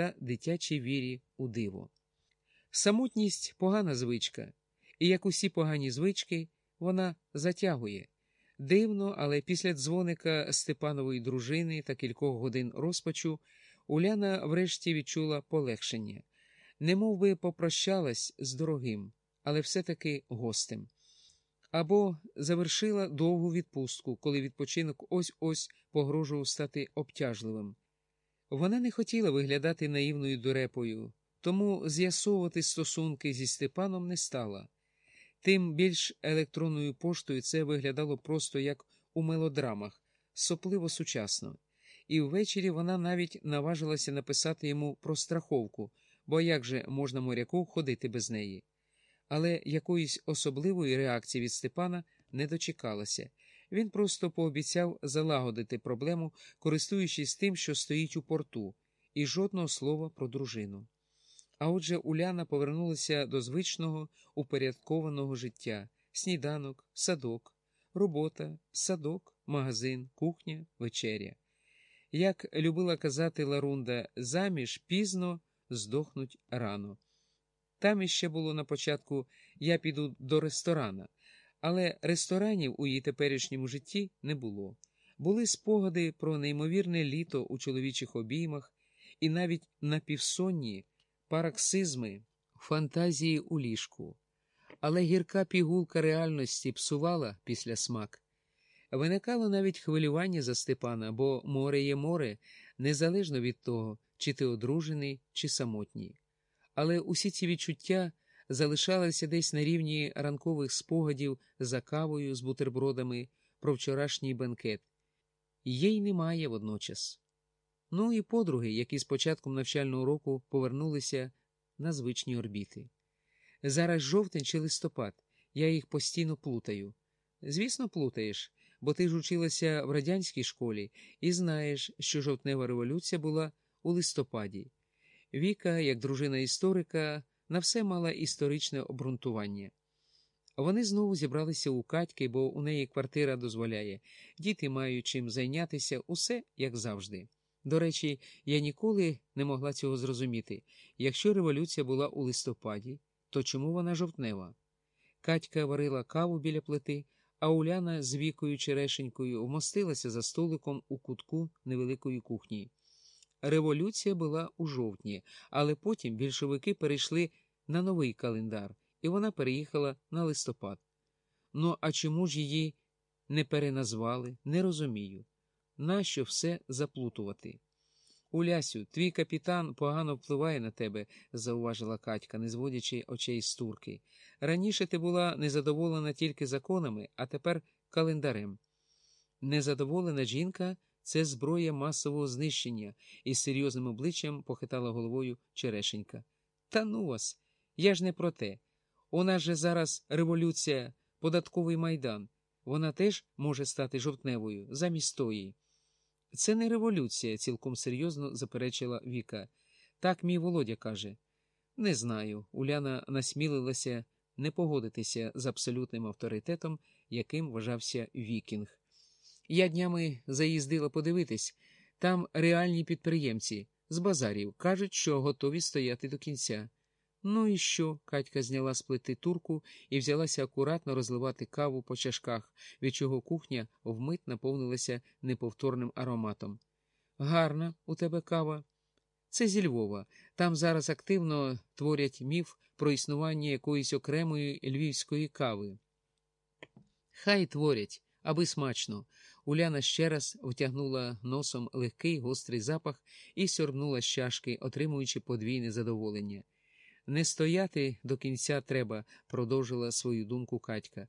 та дитячій вірі у диво. Самотність погана звичка, і як усі погані звички, вона затягує. Дивно, але після дзвоника Степанової дружини та кількох годин розпачу Уляна врешті відчула полегшення, Не би попрощалась з дорогим, але все-таки гостем. Або завершила довгу відпустку, коли відпочинок ось ось погрожував стати обтяжливим. Вона не хотіла виглядати наївною дурепою, тому з'ясовувати стосунки зі Степаном не стала. Тим більш електронною поштою це виглядало просто як у мелодрамах, сопливо сучасно, і ввечері вона навіть наважилася написати йому про страховку, бо як же можна моряку ходити без неї. Але якоїсь особливої реакції від Степана не дочекалася. Він просто пообіцяв залагодити проблему, користуючись тим, що стоїть у порту, і жодного слова про дружину. А отже, Уляна повернулася до звичного упорядкованого життя: сніданок, садок, робота, садок, магазин, кухня, вечеря. Як любила казати Ларунда, заміж пізно здохнуть рано. Там іще було на початку я піду до ресторана, але ресторанів у її теперішньому житті не було. Були спогади про неймовірне літо у чоловічих обіймах і навіть напівсонні параксизми, фантазії у ліжку. Але гірка пігулка реальності псувала після смак. Виникало навіть хвилювання за Степана, бо море є море, незалежно від того, чи ти одружений, чи самотній. Але усі ці відчуття залишалися десь на рівні ранкових спогадів за кавою з бутербродами про вчорашній бенкет. Їй немає водночас. Ну і подруги, які з початком навчального року повернулися на звичні орбіти. Зараз жовтень чи листопад, я їх постійно плутаю. Звісно, плутаєш, бо ти ж училася в радянській школі і знаєш, що жовтнева революція була у листопаді. Віка, як дружина історика, на все мала історичне обґрунтування. Вони знову зібралися у Катьки, бо у неї квартира дозволяє, діти мають чим зайнятися, усе як завжди. До речі, я ніколи не могла цього зрозуміти. Якщо революція була у листопаді, то чому вона жовтнева? Катька варила каву біля плити, а Уляна з вікою черешенькою вмостилася за столиком у кутку невеликої кухні. Революція була у жовтні, але потім більшовики перейшли на новий календар, і вона переїхала на листопад. Ну, а чому ж її не переназвали, не розумію. Нащо все заплутувати? Улясю, твій капітан погано впливає на тебе, зауважила Катька, не зводячи очей з турки. Раніше ти була незадоволена тільки законами, а тепер календарем. Незадоволена жінка це зброя масового знищення, із серйозним обличчям похитала головою Черешенька. Та ну вас, я ж не про те. У нас же зараз революція, податковий майдан. Вона теж може стати жовтневою замість тої. Це не революція, цілком серйозно заперечила Віка. Так мій Володя каже. Не знаю. Уляна насмілилася не погодитися з абсолютним авторитетом, яким вважався Вікінг. Я днями заїздила подивитись там реальні підприємці з базарів кажуть, що готові стояти до кінця. Ну і що? Катька зняла з плити турку і взялася акуратно розливати каву по чашках, від чого кухня вмить наповнилася неповторним ароматом. Гарна у тебе кава. Це зі Львова. Там зараз активно творять міф про існування якоїсь окремої львівської кави. Хай творять, аби смачно. Уляна ще раз втягнула носом легкий гострий запах і сьорбнула з чашки, отримуючи подвійне задоволення. Не стояти до кінця треба, продовжила свою думку Катька,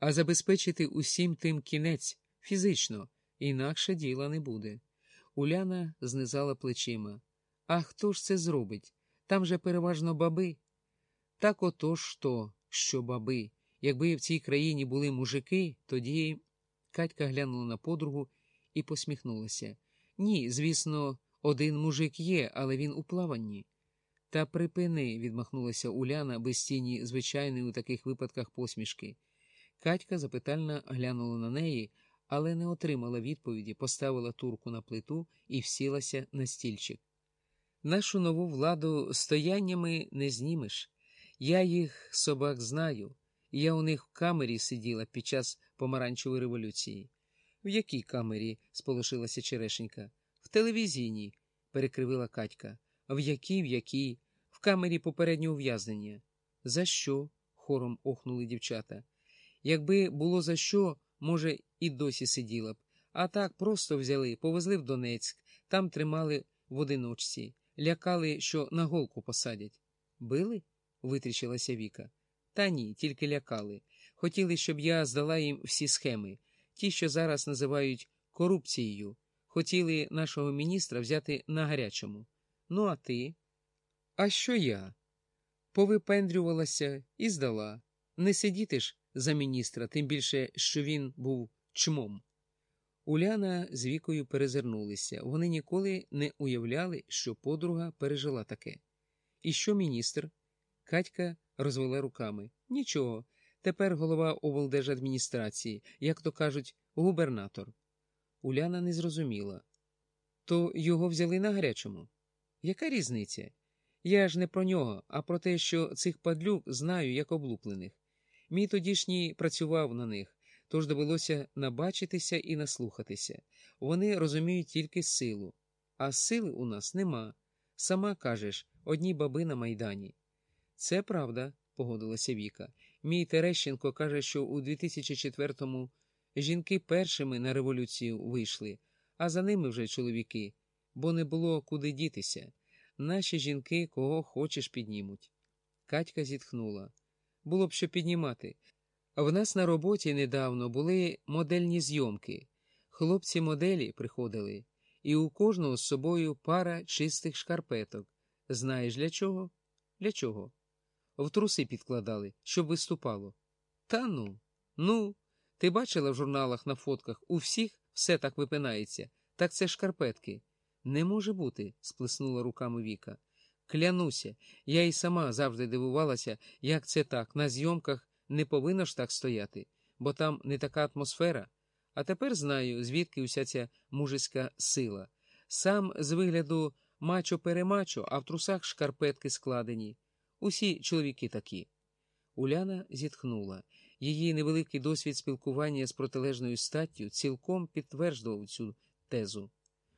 а забезпечити усім тим кінець фізично, інакше діла не буде. Уляна знизала плечима. А хто ж це зробить? Там же переважно баби. Так отож то, що баби. Якби в цій країні були мужики, тоді. Катька глянула на подругу і посміхнулася. Ні, звісно, один мужик є, але він у плаванні. Та припини, відмахнулася Уляна без тіні звичайної у таких випадках посмішки. Катька запитально глянула на неї, але не отримала відповіді, поставила турку на плиту і всілася на стільчик. Нашу нову владу стояннями не знімеш. Я їх собак знаю. Я у них в камері сиділа під час помаранчевої революції. В якій камері? сполошилася Черешенька. В телевізійній, перекривила Катька. В якій, в якій? В камері попереднього ув'язнення. За що? хором охнули дівчата. Якби було за що, може, і досі сиділа б. А так просто взяли, повезли в Донецьк, там тримали в одиночці, лякали, що на голку посадять. Били? витріщилася Віка. Та ні, тільки лякали. Хотіли, щоб я здала їм всі схеми, ті, що зараз називають корупцією. Хотіли нашого міністра взяти на гарячому. Ну, а ти? А що я? Повипендрювалася і здала. Не сидіти ж за міністра, тим більше, що він був чмом. Уляна з вікою перезирнулися. Вони ніколи не уявляли, що подруга пережила таке. І що міністр? Катька розвела руками. Нічого. Тепер голова облдержадміністрації, як то кажуть, губернатор. Уляна не зрозуміла. То його взяли на гарячому. Яка різниця? Я ж не про нього, а про те, що цих падлюк знаю як облуплених. Мій тодішній працював на них, тож довелося набачитися і наслухатися. Вони розуміють тільки силу, а сили у нас нема. Сама кажеш, одні баби на майдані. Це правда, погодилася Віка. Мій Терещенко каже, що у 2004-му жінки першими на революцію вийшли, а за ними вже чоловіки, бо не було куди дітися. Наші жінки кого хочеш піднімуть. Катька зітхнула. Було б що піднімати. В нас на роботі недавно були модельні зйомки. Хлопці моделі приходили, і у кожного з собою пара чистих шкарпеток. Знаєш для чого? Для чого? В труси підкладали, щоб виступало. Та ну, ну, ти бачила в журналах на фотках, у всіх все так випинається, так це шкарпетки. Не може бути, сплеснула руками Віка. Клянуся, я і сама завжди дивувалася, як це так. На зйомках не повинно ж так стояти, бо там не така атмосфера. А тепер знаю, звідки уся ця мужицька сила. Сам з вигляду мачо-перемачо, а в трусах шкарпетки складені. Усі чоловіки такі. Уляна зітхнула. Її невеликий досвід спілкування з протилежною статтю цілком підтверджував цю тезу.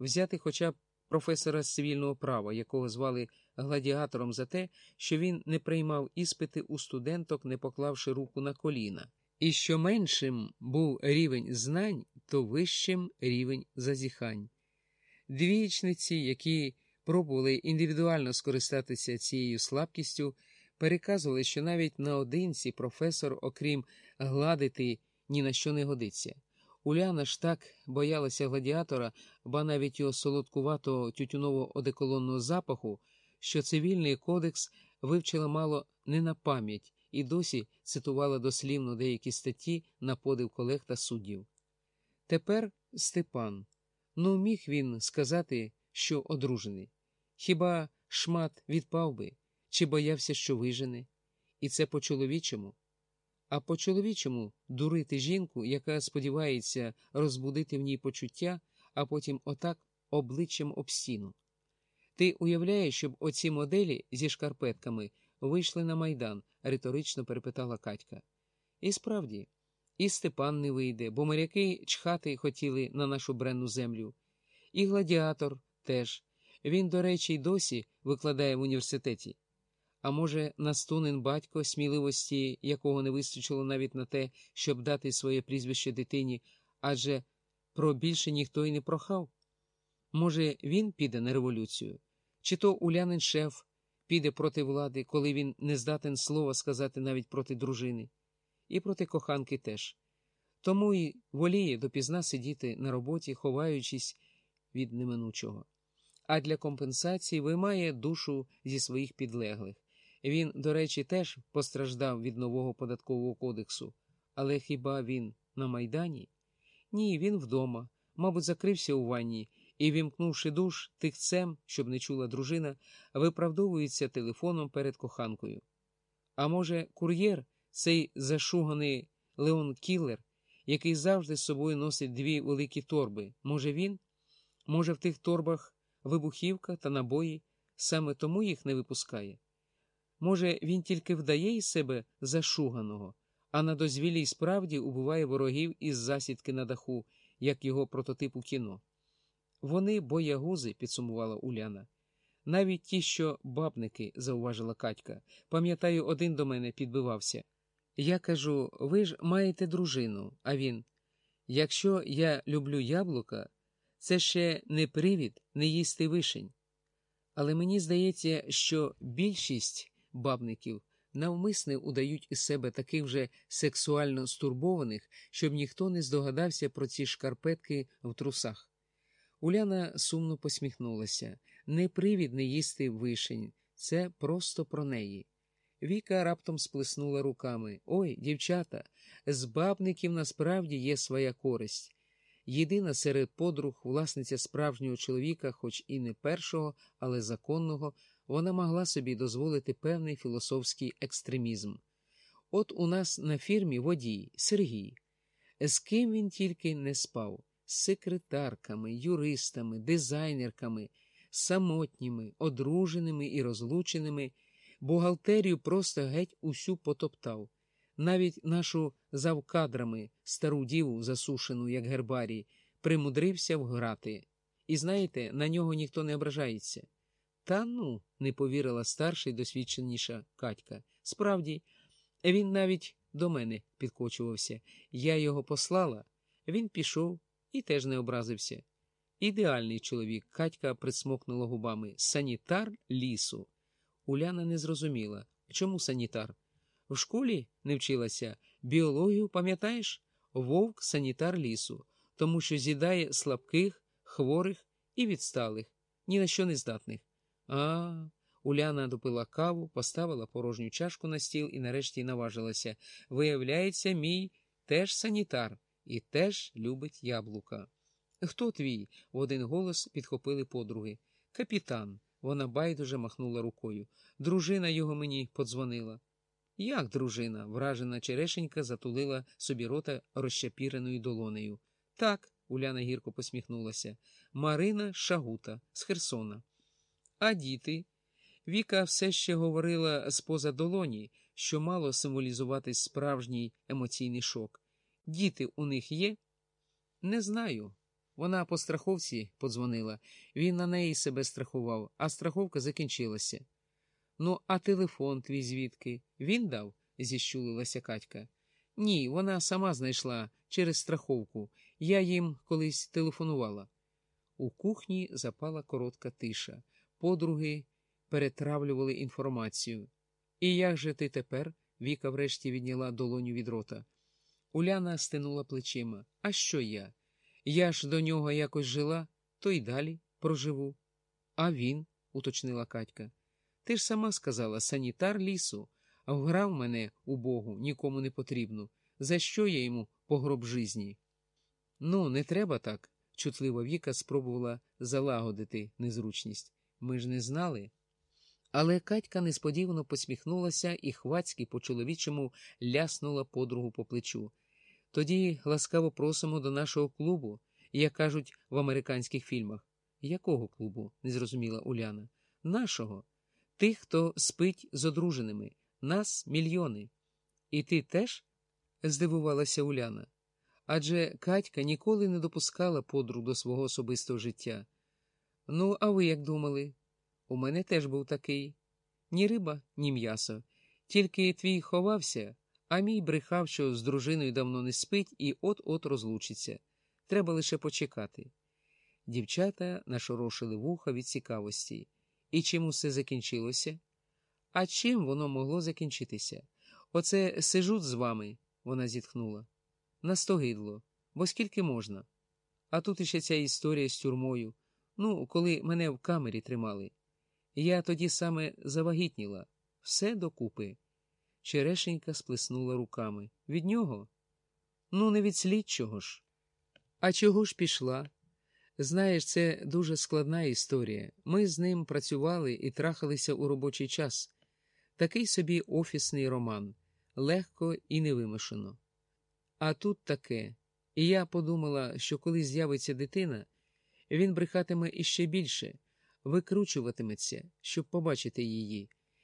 Взяти хоча б професора з цивільного права, якого звали гладіатором за те, що він не приймав іспити у студенток, не поклавши руку на коліна. І що меншим був рівень знань, то вищим рівень зазіхань. Двічниці, які пробували індивідуально скористатися цією слабкістю, переказували, що навіть наодинці професор, окрім гладити, ні на що не годиться. Уляна ж так боялася гладіатора, ба навіть його солодкуватого тютюново одеколонного запаху, що цивільний кодекс вивчила мало не на пам'ять і досі цитувала дослівно деякі статті на подив колег та суддів. Тепер Степан. Ну, міг він сказати, що одружений. Хіба шмат відпав би, чи боявся, що вижене? І це по-чоловічому. А по-чоловічому дурити жінку, яка сподівається розбудити в ній почуття, а потім отак обличчям об стіну. Ти уявляєш, щоб оці моделі зі шкарпетками вийшли на майдан? риторично перепитала Катька. І справді, і Степан не вийде, бо моряки чхати хотіли на нашу бренну землю. І гладіатор теж. Він, до речі, й досі викладає в університеті. А може, настунен батько, сміливості якого не вистачило навіть на те, щоб дати своє прізвище дитині, адже про більше ніхто й не прохав? Може, він піде на революцію? Чи то улянин шеф піде проти влади, коли він не здатен слова сказати навіть проти дружини, і проти коханки теж. Тому й воліє допізна сидіти на роботі, ховаючись від неминучого. А для компенсації виймає душу зі своїх підлеглих. Він, до речі, теж постраждав від нового податкового кодексу, але хіба він на Майдані? Ні, він вдома, мабуть, закрився у ванні і, вімкнувши душ тихцем, щоб не чула дружина, виправдовується телефоном перед коханкою. А може, кур'єр, цей зашуганий Леон Кіллер, який завжди з собою носить дві великі торби, може він? Може, в тих торбах вибухівка та набої, саме тому їх не випускає. Може, він тільки вдає із себе зашуганого, а на дозвіллі й справді убиває ворогів із засідки на даху, як його прототип у кіно. Вони боягузи, підсумувала Уляна. Навіть ті, що бабники, зауважила Катька. Пам'ятаю, один до мене підбивався. Я кажу, ви ж маєте дружину, а він. Якщо я люблю яблука, це ще не привід не їсти вишень. Але мені здається, що більшість бабників навмисне удають із себе таких вже сексуально стурбованих, щоб ніхто не здогадався про ці шкарпетки в трусах. Уляна сумно посміхнулася не привід не їсти вишень, це просто про неї. Віка раптом сплеснула руками. Ой, дівчата, з бабників насправді є своя користь. Єдина серед подруг, власниця справжнього чоловіка, хоч і не першого, але законного, вона могла собі дозволити певний філософський екстремізм. От у нас на фірмі водій Сергій. З ким він тільки не спав з секретарками, юристами, дизайнерками, самотніми, одруженими і розлученими, бухгалтерію просто геть усю потоптав. Навіть нашу завкадрами стару діву, засушену, як гербарій, примудрився вграти. І знаєте, на нього ніхто не ображається. Та ну, не повірила старша й досвідченіша Катька. Справді, він навіть до мене підкочувався. Я його послала, він пішов і теж не образився. Ідеальний чоловік, Катька присмокнула губами. Санітар лісу. Уляна не зрозуміла. Чому санітар? В школі не вчилася. Біологію, пам'ятаєш? Вовк санітар лісу, тому що з'їдає слабких, хворих і відсталих, ні на що не здатних. А, Уляна допила каву, поставила порожню чашку на стіл і нарешті наважилася. Виявляється, мій теж санітар і теж любить яблука. Хто твій? в один голос підхопили подруги. Капітан. Вона байдуже махнула рукою. Дружина його мені подзвонила. Як дружина? вражена черешенька затулила собі рота розчапіреною долонею. Так, Уляна гірко посміхнулася. Марина Шагута з Херсона. А діти? Віка все ще говорила з поза долоні, що мало символізувати справжній емоційний шок. Діти у них є? Не знаю. Вона по страховці подзвонила. Він на неї себе страхував, а страховка закінчилася. Ну, а телефон твій звідки? Він дав? зіщулилася Катька. Ні, вона сама знайшла через страховку. Я їм колись телефонувала. У кухні запала коротка тиша. Подруги перетравлювали інформацію. І як же ти тепер? Віка врешті відняла долоню від рота. Уляна стинула плечима. А що я? Я ж до нього якось жила, то й далі проживу. А він, уточнила Катька. Ти ж сама сказала санітар лісу, а вграв мене у Богу нікому не потрібно. За що я йому по гроб жизні? Ну, не треба так, чутлива Віка спробувала залагодити незручність. Ми ж не знали. Але Катька несподівано посміхнулася і хвацьки по чоловічому ляснула подругу по плечу. Тоді ласкаво просимо до нашого клубу, як кажуть в американських фільмах. Якого клубу? не зрозуміла Уляна. Нашого. Тих, хто спить з одруженими. Нас мільйони. І ти теж? здивувалася Уляна. Адже Катька ніколи не допускала подруг до свого особистого життя. Ну, а ви як думали? У мене теж був такий ні риба, ні м'ясо. Тільки твій ховався, а мій брехав, що з дружиною давно не спить і от-от розлучиться. Треба лише почекати. Дівчата нашорошили вуха від цікавості. І чим усе закінчилося? А чим воно могло закінчитися? Оце сижуть з вами, вона зітхнула. Настогидло, бо скільки можна. А тут іще ця історія з тюрмою. Ну, коли мене в камері тримали. Я тоді саме завагітніла, все докупи. Черешенька сплеснула руками. Від нього? Ну, не від слідчого ж. А чого ж пішла? Знаєш, це дуже складна історія. Ми з ним працювали і трахалися у робочий час. Такий собі офісний роман, легко і невимушено. А тут таке. І я подумала, що коли з'явиться дитина, він брехатиме іще більше, викручуватиметься, щоб побачити її,